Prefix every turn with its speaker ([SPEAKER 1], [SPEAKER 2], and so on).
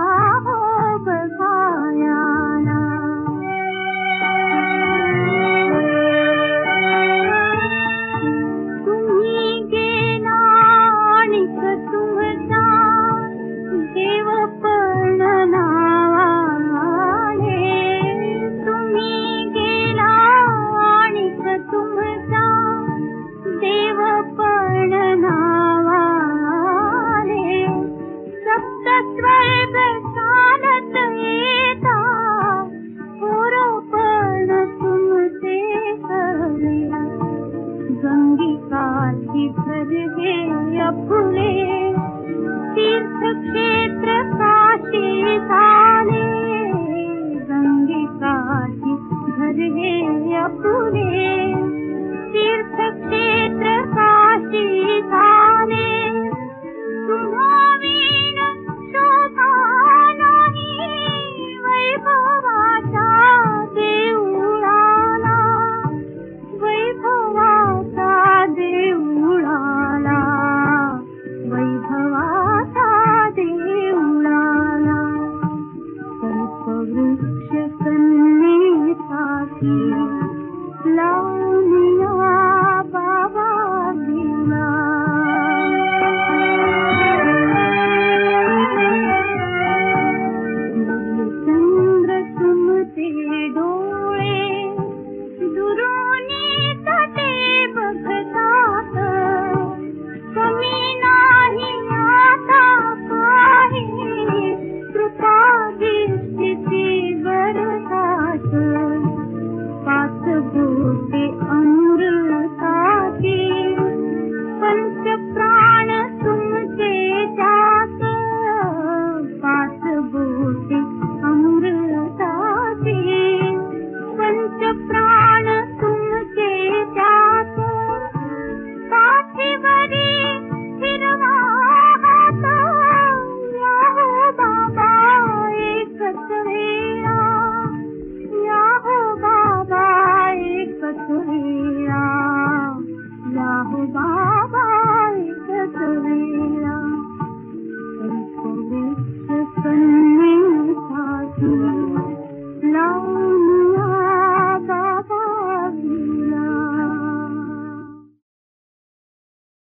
[SPEAKER 1] பாவோ गए अपने तीर्थ क्षेत्र काशी धाने गंगे काशी घर है अपने।